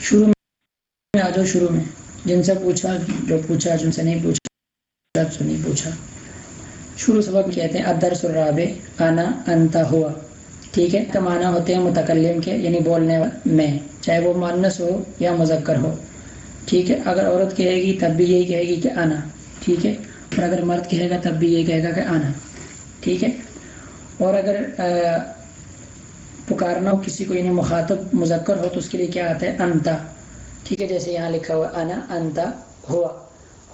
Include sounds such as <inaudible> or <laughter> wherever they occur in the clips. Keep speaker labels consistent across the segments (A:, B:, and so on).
A: شروع میں آ جاؤ، شروع میں۔ جن سے پوچھا، جو پوچھا، جن سے نہیں پوچھا جو نہیں پوچھا۔ شروع سبق کہتے ہیں ادرس الرابع آنا انتا ہوا۔ ٹھیک ہے؟ تو معنی ہوتے ہیں متکلم کے یعنی بولنے میں۔ چاہے وہ مانس ہو یا مذکر ہو۔ ٹھیک ہے؟ اگر عورت کہے گی، تب بھی یہی کہے گی کہ آنا ٹھیک ہے؟ اور اگر مرد کہے گا، تب بھی یہی کہے گا کہ آنا ٹھیک ہے؟ اور اگر پکارنا ہو، کسی کو یعنی مخاطب مذکر ہو تو اس کے لیے کیا آتا ہے؟ انتا۔ ٹھیک ہے، جیسے یہاں لکھا ہوا انا، انتا، ہوا۔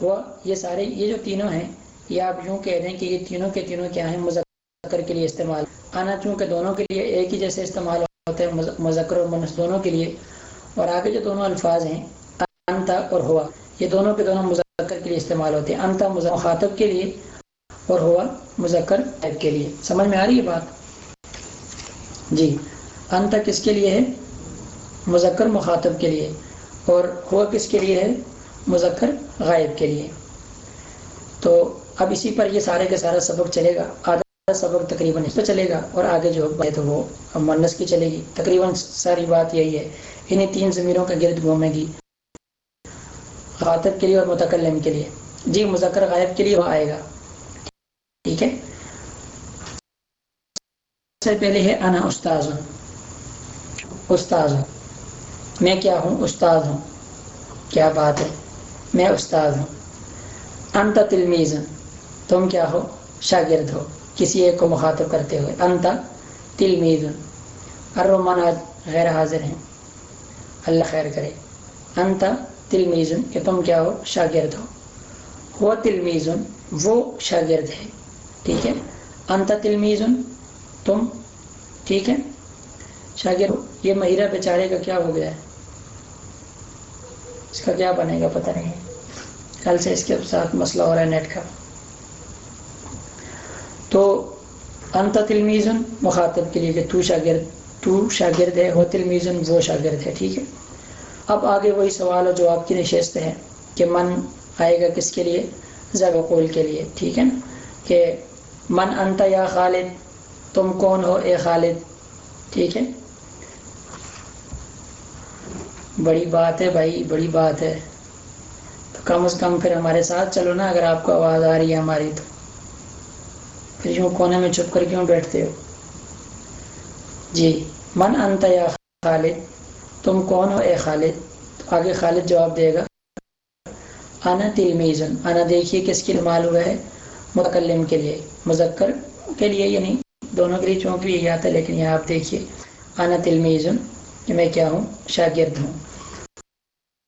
A: ہوا، یہ سارے، یہ جو تینوں ہیں، یہ آپ یوں کہہ دیں کہ یہ تینوں کے تینوں کیا ہیں؟ مذکر کے لیے استعمال۔ آنا چونکہ دونوں کے لیے ایک ہی جیسے استعمال ہوتے ہیں مذکر اور منس دونوں کے لیے۔ اور آگے جو دونوں الفاظ ہیں، انتا اور ہوا، یہ دونوں کے دونوں مذکر کے لیے استعمال ہوتے ہیں۔ انتا مخاطب کے لیے اور ہوا مذکر کے لیے۔ سمجھ میں آ رہی ہے بات؟ جی۔ انتا کس کے لیے ہے؟ مذکر مخاطب کے لیے۔ اور ہوا کس کے لیے ہے؟ مذکر غائب کے لیے۔ تو اب اسی پر یہ سارے کے سارا سبق چلے گا۔ آدھا سبق تقریباً اس پہ چلے گا اور آگے جو ہے تو وہ منس کی چلے گی۔ تقریباً ساری بات یہی ہے۔ انہیں تین ضمیروں کا گرد گھومے گی۔ خاطب کے لیے اور متکلم کے لیے۔ جی مذکر غائب کے لیے وہ آئے گا۔ ٹھیک ہے؟ سے پہلے ہے، انا استاذ استاذ میں کیا ہوں؟ استاد ہوں۔ کیا بات ہے؟ میں استاد ہوں۔ انت تلمیز تم کیا ہو؟ شاگرد ہو۔ کسی ایک کو مخاطب کرتے ہوئے۔ انت تلمیز ارمان آج غیر حاضر ہیں۔ اللہ خیر کرے۔ انت تلمیز کہ تم کیا ہو؟ شاگرد ہو۔ وہ تلمیز وہ شاگرد ہے۔ ٹھیک ہے؟ انت تلمیز تم، ٹھیک ہے؟ شاگرد، یہ مہیرہ بیچارے کا کیا ہو گیا ہے؟ اس کا کیا بنے گا پتہ نہیں۔ کل سے اس کے ساتھ مسئلہ ہو رہا ہے نیٹ کا۔ تو انت تلمیزن مخاطب کے لیے کہ تو شاگرد تو شاگرد ہے وہ تلمیزن وہ شاگرد ہے، ٹھیک ہے؟ اب آگے وہی سوال و جواب کی نشست ہے کہ من آئے گا کس کے لیے؟ قول کے لیے، ٹھیک ہے نا؟ کہ من انت یا خالد؟ تم کون ہو اے خالد؟ ٹھیک ہے۔ بڑی بات ہے بھائی، بڑی بات ہے۔ تو کم از کم پھر ہمارے ساتھ چلو نا اگر آپ کو آواز آ رہی ہے ہماری تو۔ پھر یوں کونے میں چھپ کر کیوں بیٹھتے ہو؟ جی من انت یا خالد؟ تم کون ہو اے خالد؟ تو آگے خالد جواب دے گا۔ آنا تلمیزن آنا دیکھیے کس کی نمال ہوا ہے؟ متکلم کے لیے، مذکر کے لیے یعنی دونوں کے لیے چونکہ یہی آتا ہے، لیکن یہاں آپ دیکھیے آنا تلمیزن کہ میں کیا ہوں؟ شاگرد ہوں۔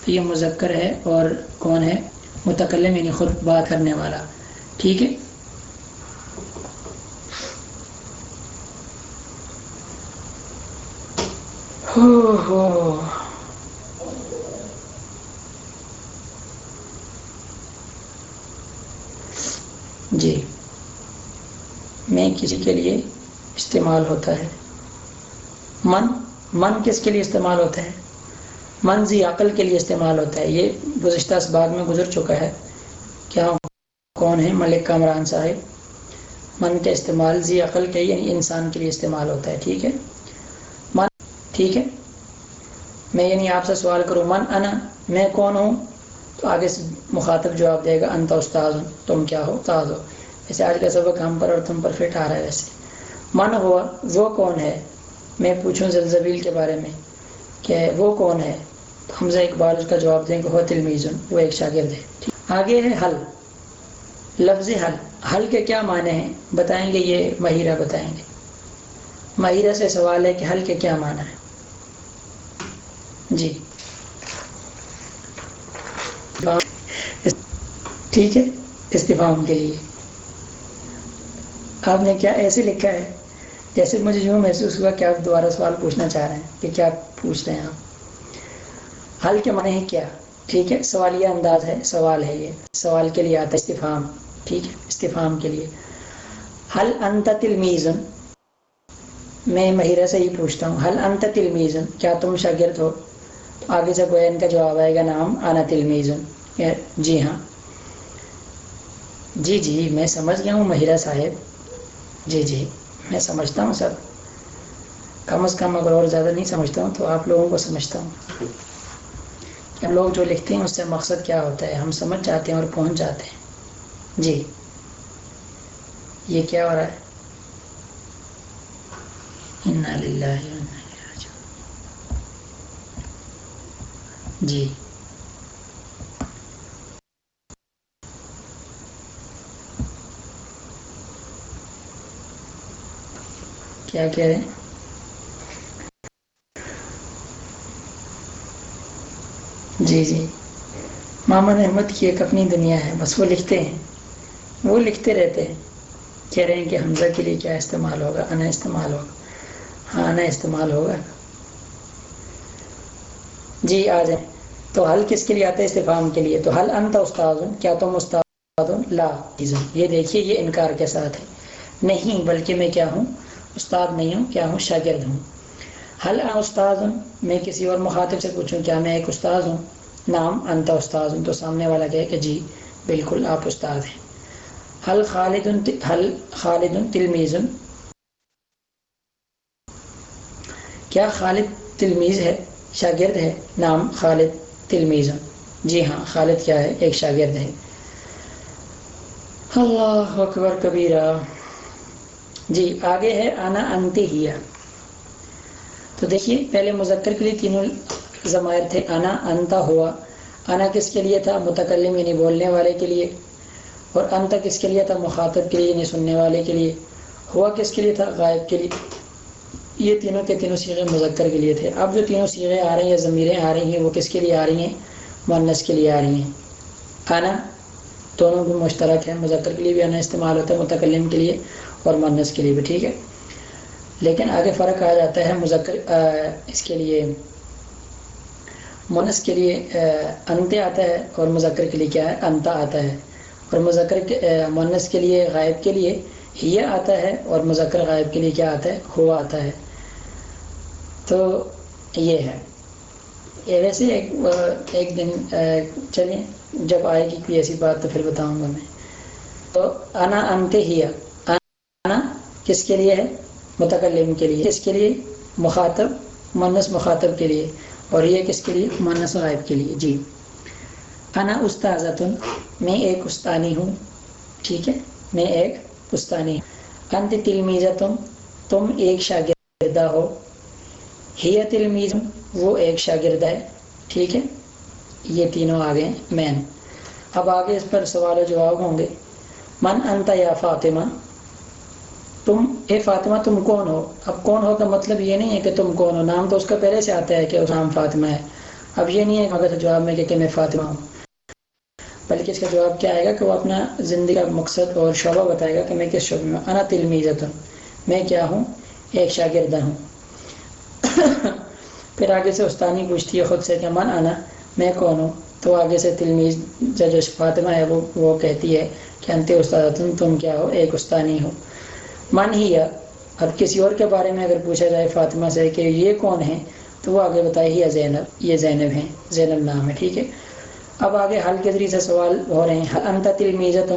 A: یہ مذکر ہے اور کون ہے؟ متکلم یعنی خود بات کرنے والا۔ ٹھیک ہے؟ ہو ہو جی۔ میں کسی کے لیے استعمال ہوتا ہے۔ من من کس کے لیے استعمال ہوتا ہے؟ من زی عقل کے لیے استعمال ہوتا ہے۔ یہ گزشتہ اسباق میں گزر چکا ہے۔ کیا کون ہے؟ ملک کامران صاحب۔ من کے استعمال زی عقل کے یعنی انسان کے لیے استعمال ہوتا ہے۔ ٹھیک ہے؟ من، ٹھیک ہے؟ میں یعنی آپ سے سوال کروں، من، انا، میں کون ہوں؟ تو آگے سے مخاطب جواب دے گا، انتا، استاذ تم کیا ہو؟ استاذ ہو۔ ویسے آج کا سبق ہم پر اور تم پر فٹ آ رہا ہے ویسے۔ من ہوا، وہ کون ہے؟ میں پوچھوں زلزبیل کے بارے میں کہ وہ کون ہے؟ تو حمزہ اقبال اس کا جواب دیں گے وہ تلمیزن وہ ایک شاگرد ہے۔ آگے ہے حل۔ لفظ حل۔ حل کے کیا معنی ہیں؟ بتائیں گے، یہ مہیرہ بتائیں گے۔ مہیرہ سے سوال ہے کہ حل کے کیا معنی ہے جی۔ ٹھیک ہے استفام کے لیے۔ آپ نے کیا ایسے لکھا ہے؟ جیسے مجھے یوں محسوس ہوا کہ آپ دوبارہ سوال پوچھنا چاہ رہے ہیں کہ کیا پوچھ رہے ہیں آپ؟ حل کے معنی ہے کیا؟ ٹھیک ہے سوالیہ انداز ہے، سوال ہے یہ۔ سوال کے لیے آتا ہے استفام ٹھیک ہے استفام کے لیے۔ حل انت تلمیزن، میں مہیرہ سے ہی پوچھتا ہوں۔ حل انت تلمیزن، کیا تم شاگرد ہو؟ آگے سے کوئی ان کا جواب آئے گا نام آنا تلمیزن۔ جی ہاں۔ جی جی میں سمجھ گیا ہوں مہیرہ صاحب۔ جی جی۔ میں سمجھتا ہوں سر۔ کم از کم اگر اور زیادہ نہیں سمجھتا ہوں تو آپ لوگوں کو سمجھتا ہوں۔ لوگ جو لکھتے ہیں اس سے مقصد کیا ہوتا ہے؟ ہم سمجھ جاتے ہیں اور پہنچ جاتے ہیں۔ جی۔ یہ کیا ہو رہا ہے؟ جی۔ کیا کہہ رہے ہیں؟ جی جی۔ محمد احمد کی ایک اپنی دنیا ہے، بس وہ لکھتے ہیں۔ وہ لکھتے رہتے ہیں۔ کہہ رہے ہیں کہ حمزہ کے لیے کیا استعمال ہوگا؟ انا استعمال ہوگا۔ ہاں انا استعمال ہوگا۔ جی آ جائیں۔ تو حل کس کے لیے آتا ہے؟ استفام کے لیے۔ تو حل انت استاد کیا تم استاد لا یہ دیکھیے، یہ انکار کے ساتھ ہے۔ نہیں، بلکہ میں کیا ہوں؟ استاد نہیں ہوں، کیا ہوں؟ شاگرد ہوں۔ حل استاد ہوں میں کسی اور مخاطب سے پوچھوں، کیا میں ایک استاد ہوں؟ نام انت استاد ہوں تو سامنے والا کہے کہ جی بالکل آپ استاد ہیں۔ حل خالد حل خالد تلمیز۔ کیا خالد تلمیز ہے؟ شاگرد ہے۔ نام خالد تلمیز۔ جی ہاں خالد کیا ہے؟ ایک شاگرد ہے۔ اللہ اکبر کبیرہ۔ جی آگے ہے آنا انتی ہیا۔ تو دیکھیے، پہلے مذکر کے لیے تینوں ضمائر تھے۔ آنا انتا ہوا۔ آنا کس کے لیے تھا؟ متکلم یعنی بولنے والے کے لیے۔ اور انتا کس کے لیے تھا؟ مخاطب کے لیے یعنی سننے والے کے لیے۔ ہوا کس کے لیے تھا؟ غائب کے لیے۔ یہ تینوں کے تینوں سیغے مذکر کے لیے تھے۔ اب جو تینوں سیغے آ رہی ہیں یا ضمیریں آ رہی ہیں، وہ کس کے لیے آ رہی ہیں؟ مونس کے لیے آ رہی ہیں۔ آنا، دونوں بھی مشترک ہیں۔ مذکر کے لیے بھی آنا استعمال ہوتا ہے، متکلم کے لیے۔ اور مونس کے لیے بھی ٹھیک ہے۔ لیکن آگے فرق آ جاتا ہے مذکر اس کے لیے، مونس کے لیے انتے آتا ہے اور مذکر کے لیے کیا ہے؟ انتا آتا ہے۔ اور مذکر کے مونس کے لیے، غائب کے لیے ہی آتا ہے اور مذکر غائب کے لیے کیا آتا ہے؟ ہوا آتا ہے۔ تو یہ ہے۔ یہ ویسے ایک ایک دن چلیں۔ جب آئے گی کوئی ایسی بات تو پھر بتاؤں گا میں۔ تو انا انتے ہی کس کے لیے ہے؟ متکلم کے لیے. کس کے لیے؟ مخاطب منس مخاطب کے لیے. اور یہ کس کے لیے؟ منس غائب کے لیے. جی. انا استاذتن، میں ایک استانی ہوں. ٹھیک ہے؟ میں ایک استانی ہوں. انت تلمیزتن تم تم ایک شاگردہ ہو. ہی تلمیز وہ ایک شاگرد ہے. ٹھیک ہے؟ یہ تینوں آگے مین اب آگے اس پر سوال و جواب ہوں گے. من انتا یا فاطمہ؟ تم اے فاطمہ تم کون ہو؟ اب کون ہو کا مطلب یہ نہیں ہے کہ تم کون ہو، نام تو اس کا پہلے سے آتا ہے کہ اس نام فاطمہ ہے۔ اب یہ نہیں ہے کہ اگر جواب میں کہ میں فاطمہ ہوں۔ بلکہ اس کا جواب کیا آئے گا کہ وہ اپنا زندگی کا مقصد اور شعبہ بتائے گا کہ میں کس شعبے میں انا تلمیزت ہوں میں کیا ہوں؟ ایک شاگردہ ہوں۔ <coughs> پھر آگے سے استانی پوچھتی ہے خود سے کہ من آنا میں کون ہوں؟ تو آگے سے تلمیز جو فاطمہ ہے، وہ وہ کہتی ہے کہ انتے استاد تم کیا ہو؟ ایک استانی ہو۔ من ہی اب کسی اور کے بارے میں اگر پوچھا جائے فاطمہ سے کہ یہ کون ہیں، تو وہ آگے بتائے ہی زینب، یہ زینب ہیں، زینب نام ہے، ٹھیک ہے۔ اب آگے حل کے ذریعے سے سوال ہو رہے ہیں۔ انت تلمیزت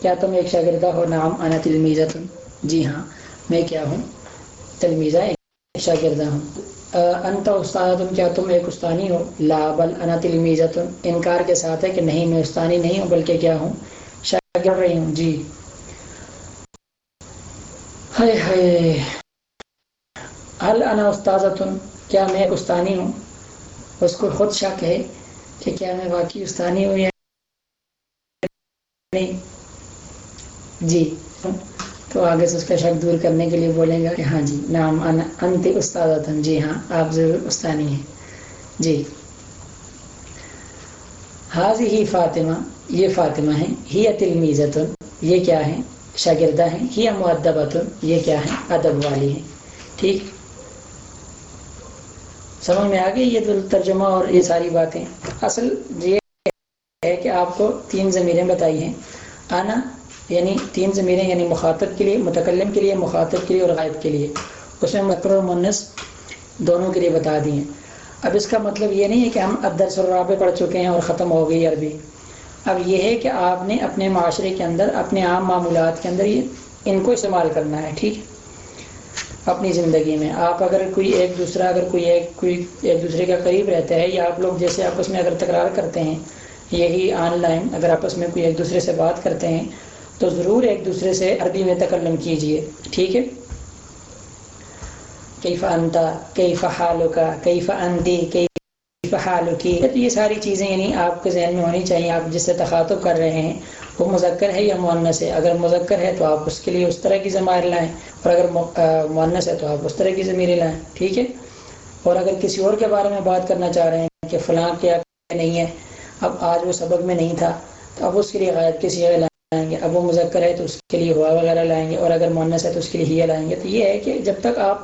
A: کیا تم ایک شاگردہ ہو؟ نام انا تلمیزت جی ہاں میں کیا ہوں؟ تلمیزہ ایک شاگردہ ہوں۔ انت استاد کیا تم ایک استانی ہو؟ لا، بل انا تلمیزت انکار کے ساتھ ہے کہ نہیں، میں استانی نہیں ہوں، بلکہ کیا ہوں؟ شاگرد رہی ہوں۔ جی۔ ہائے ہائے۔ حل انا استاذت کیا میں استانی ہوں؟ اس کو خود شک ہے کہ کیا میں واقعی استانی ہوں یا نہیں۔ جی۔ تو آگے سے اس کا شک دور کرنے کے لیے بولیں گا کہ ہاں جی نام انت استاد جی ہاں آپ ضرور استانی ہیں۔ جی۔ حاضی ہی فاطمہ، یہ فاطمہ ہیں ہی تلمیزت یہ کیا ہیں شاگردہ ہیں۔ ہی معدبت یہ کیا ہیں ادب والی ہیں۔ ٹھیک؟ سمجھ میں آ گئی یہ ترجمہ اور یہ ساری باتیں؟ اصل یہ ہے کہ آپ کو تین ضمیریں بتائی ہیں۔ آنا یعنی تین ضمیریں یعنی مخاطب کے لیے، متکلم کے لیے، مخاطب کے لیے اور غائب کے لیے۔ اس میں مکر اور منس دونوں کے لیے بتا دی ہیں۔ اب اس کا مطلب یہ نہیں ہے کہ ہم ادرس الرابع پڑھ چکے ہیں اور ختم ہو گئی عربی۔ اب یہ ہے کہ آپ نے اپنے معاشرے کے اندر، اپنے عام معمولات کے اندر یہ ان کو استعمال کرنا ہے، ٹھیک اپنی زندگی میں۔ آپ اگر کوئی ایک دوسرا، اگر کوئی ایک کوئی ایک دوسرے کا قریب رہتا ہے، یا آپ لوگ جیسے آپس میں اگر تکرار کرتے ہیں، یہی آن لائن اگر آپس میں کوئی ایک دوسرے سے بات کرتے ہیں، تو ضرور ایک دوسرے سے عربی میں تکلم کیجیے، ٹھیک ہے؟ کئی فنتا کئی فحالوں کا کئی فنتی کئی فحالوں کی تو یہ ساری چیزیں یعنی آپ کے ذہن میں ہونی چاہیے۔ آپ جس سے تخاطب کر رہے ہیں، وہ مذکر ہے یا معنس ہے؟ اگر مذکر ہے تو آپ اس کے لیے اس طرح کی ضمائر لائیں۔ اور اگر معنس ہے تو آپ اس طرح کی ضمیریں لائیں۔ ٹھیک ہے؟ اور اگر کسی اور کے بارے میں بات کرنا چاہ رہے ہیں کہ فلاں کیا نہیں ہے اب آج وہ سبق میں نہیں تھا، تو اب اس کے لیے غائب کے سیغے لائیں گے۔ اب وہ مذکر ہے تو اس کے لیے ہوا وغیرہ لائیں گے۔ اور اگر مونس ہے تو اس کے لیے ہیا لائیں گے۔ تو یہ ہے کہ جب تک آپ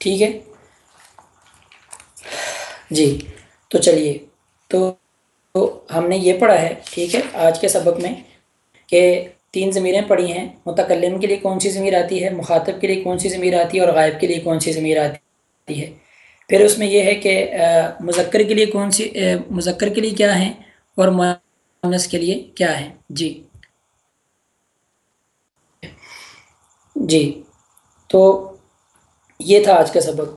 A: ٹھیک ہے؟ جی تو چلیے، تو ہم نے یہ پڑھا ہے، ٹھیک ہے، آج کے سبق میں کہ تین ضمیریں پڑھی ہیں، متکلم کے لیے کون سی ضمیر آتی ہے؟ مخاطب کے لیے کون سی ضمیر آتی ہے؟ اور غائب کے لیے کون سی ضمیر آتی ہے؟ پھر اس میں یہ ہے کہ مذکر کے لیے کون سی مذکر کے لیے کیا ہیں؟ اور مونس کے لیے کیا ہے جی۔ جی تو یہ تھا آج کا سبق۔